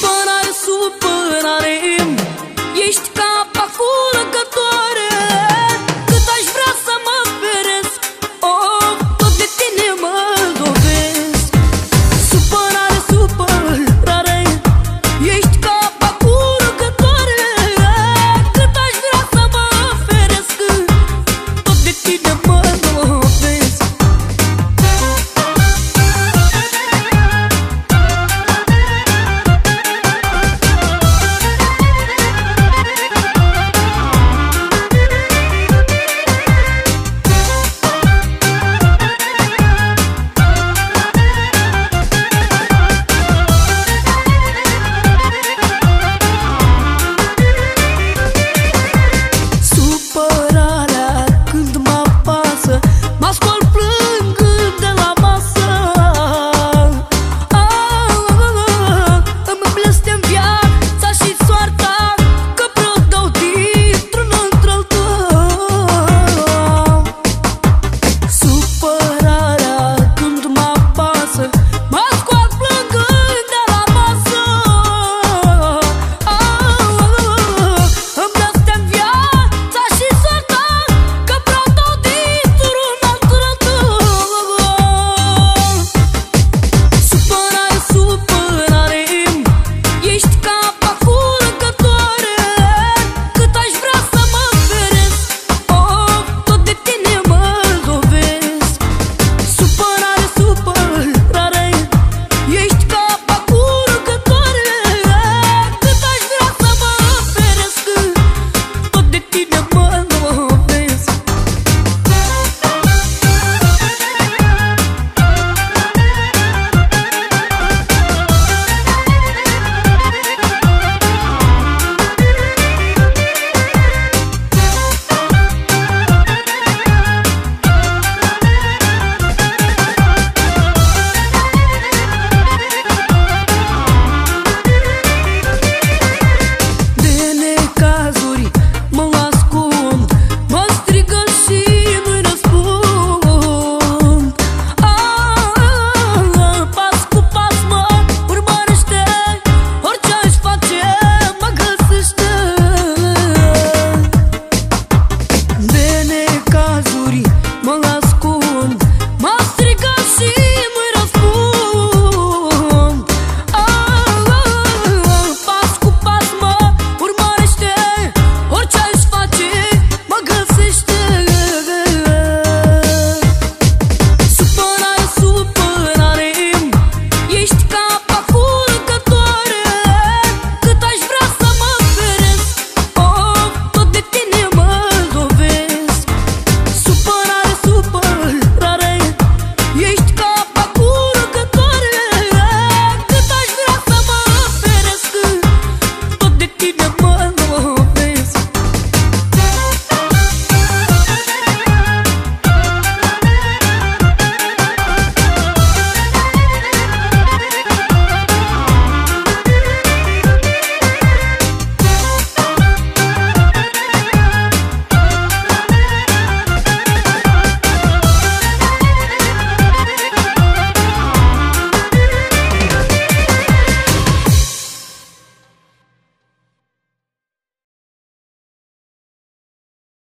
Supărare, supărare Ești ca